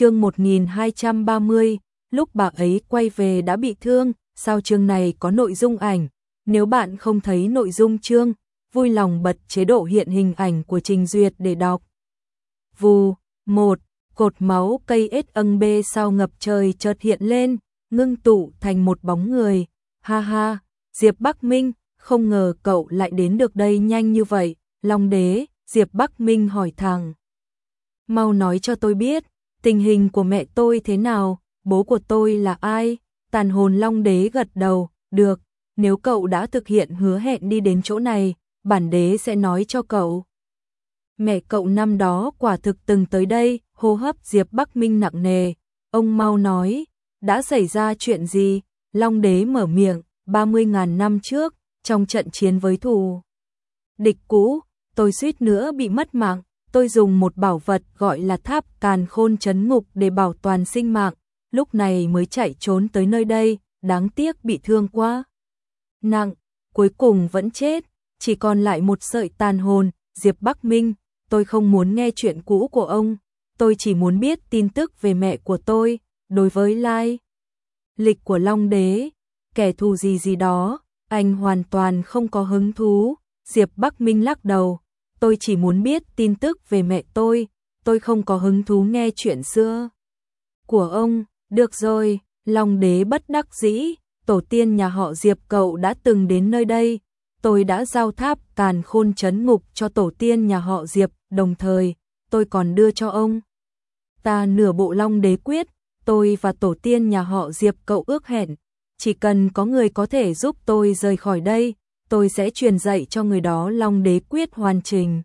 chương 1230, lúc bà ấy quay về đã bị thương, sao chương này có nội dung ảnh, nếu bạn không thấy nội dung chương, vui lòng bật chế độ hiện hình ảnh của Trình Duyệt để đọc. Vù, một Cột máu cây ết âng bê sau ngập trời chợt hiện lên, ngưng tụ thành một bóng người. Ha ha, Diệp Bắc Minh, không ngờ cậu lại đến được đây nhanh như vậy. Long đế, Diệp Bắc Minh hỏi thẳng. Mau nói cho tôi biết, tình hình của mẹ tôi thế nào, bố của tôi là ai? Tàn hồn Long đế gật đầu, được, nếu cậu đã thực hiện hứa hẹn đi đến chỗ này, bản đế sẽ nói cho cậu. Mẹ cậu năm đó quả thực từng tới đây, hô hấp Diệp Bắc Minh nặng nề. Ông mau nói, đã xảy ra chuyện gì? Long đế mở miệng, 30.000 năm trước, trong trận chiến với thù. Địch cũ, tôi suýt nữa bị mất mạng, tôi dùng một bảo vật gọi là tháp càn khôn chấn ngục để bảo toàn sinh mạng, lúc này mới chạy trốn tới nơi đây, đáng tiếc bị thương quá. Nặng, cuối cùng vẫn chết, chỉ còn lại một sợi tàn hồn, Diệp Bắc Minh, tôi không muốn nghe chuyện cũ của ông, tôi chỉ muốn biết tin tức về mẹ của tôi, đối với Lai. Lịch của Long Đế, kẻ thù gì gì đó, anh hoàn toàn không có hứng thú, Diệp Bắc Minh lắc đầu, tôi chỉ muốn biết tin tức về mẹ tôi, tôi không có hứng thú nghe chuyện xưa. Của ông, được rồi, Long Đế bất đắc dĩ, tổ tiên nhà họ Diệp cậu đã từng đến nơi đây, tôi đã giao tháp càn khôn chấn ngục cho tổ tiên nhà họ Diệp, đồng thời, tôi còn đưa cho ông. Ta nửa bộ long đế quyết, tôi và tổ tiên nhà họ Diệp cậu ước hẹn, chỉ cần có người có thể giúp tôi rời khỏi đây, tôi sẽ truyền dạy cho người đó long đế quyết hoàn chỉnh.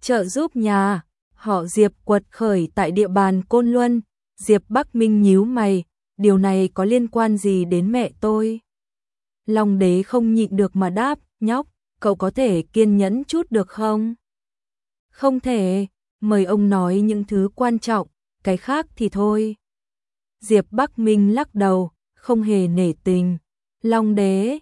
Trợ giúp nhà, họ Diệp quật khởi tại địa bàn Côn Luân, Diệp Bắc Minh nhíu mày, điều này có liên quan gì đến mẹ tôi? Long đế không nhịn được mà đáp, nhóc, cậu có thể kiên nhẫn chút được không? Không thể, mời ông nói những thứ quan trọng, cái khác thì thôi. Diệp Bắc Minh lắc đầu, không hề nể tình. Long đế,